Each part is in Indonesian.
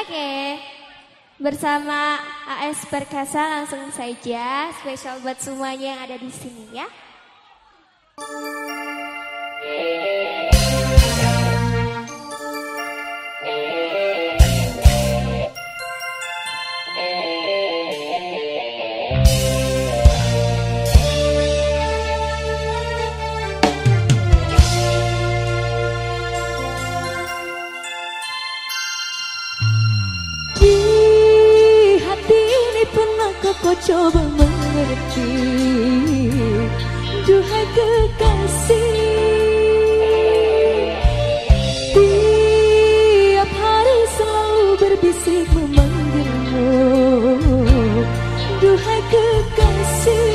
Oke, bersama AS Perkasa langsung saja spesial buat semuanya yang ada di sini ya. kau coba mengerti. Duhai kekasih Tiap hari selalu berbisik memanggilmu. Duhai kekasih.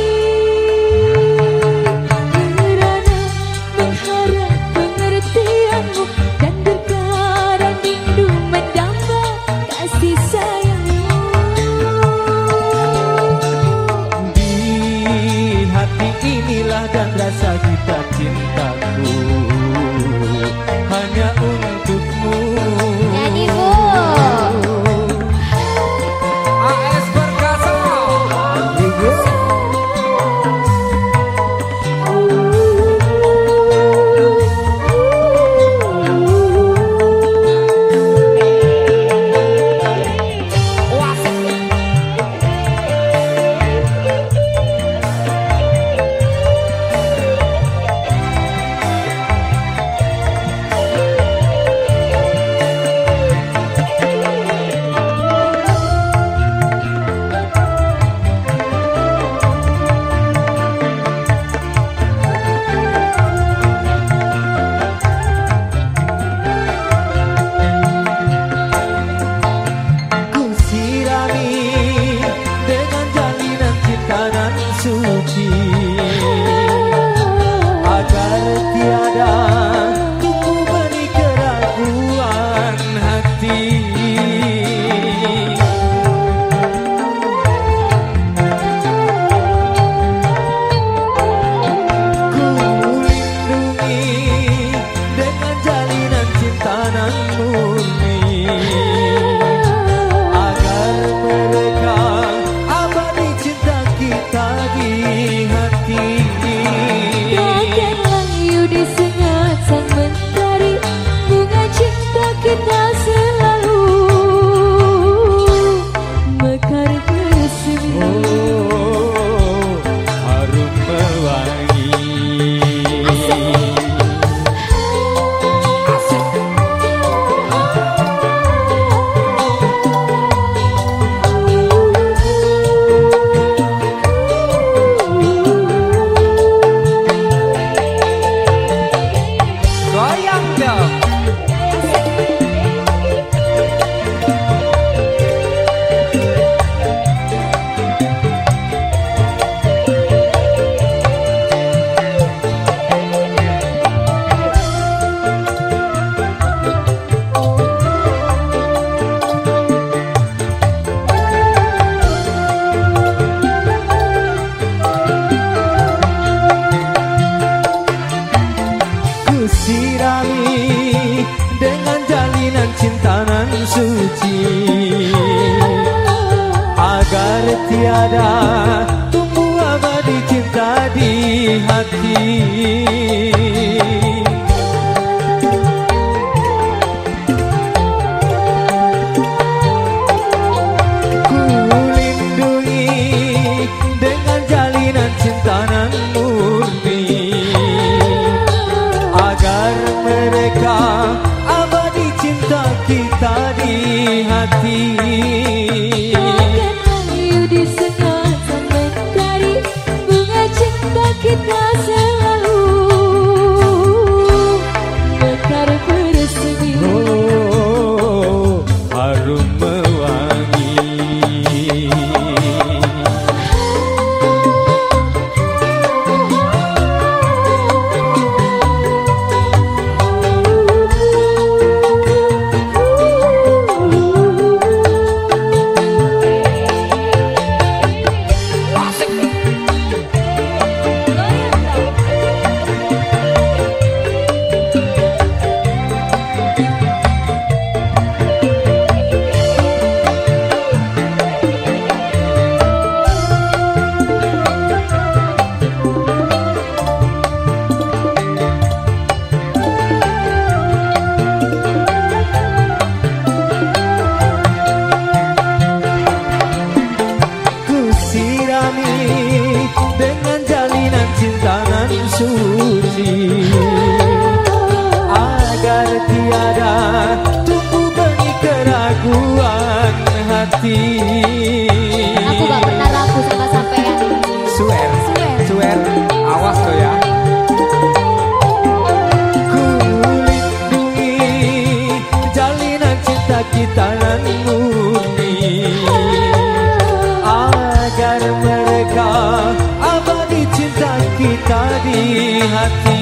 suci agar tiada tumbuh abadi cinta di hati. abadi cinta kita di hati.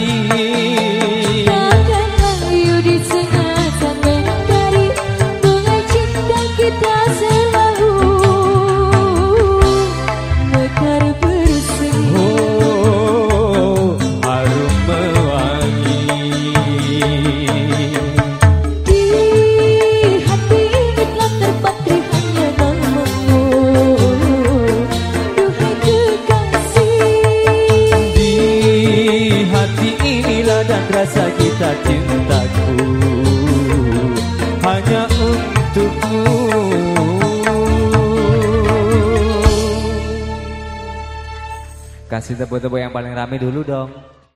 Kasih tepuk-tepuk yang paling rame dulu dong.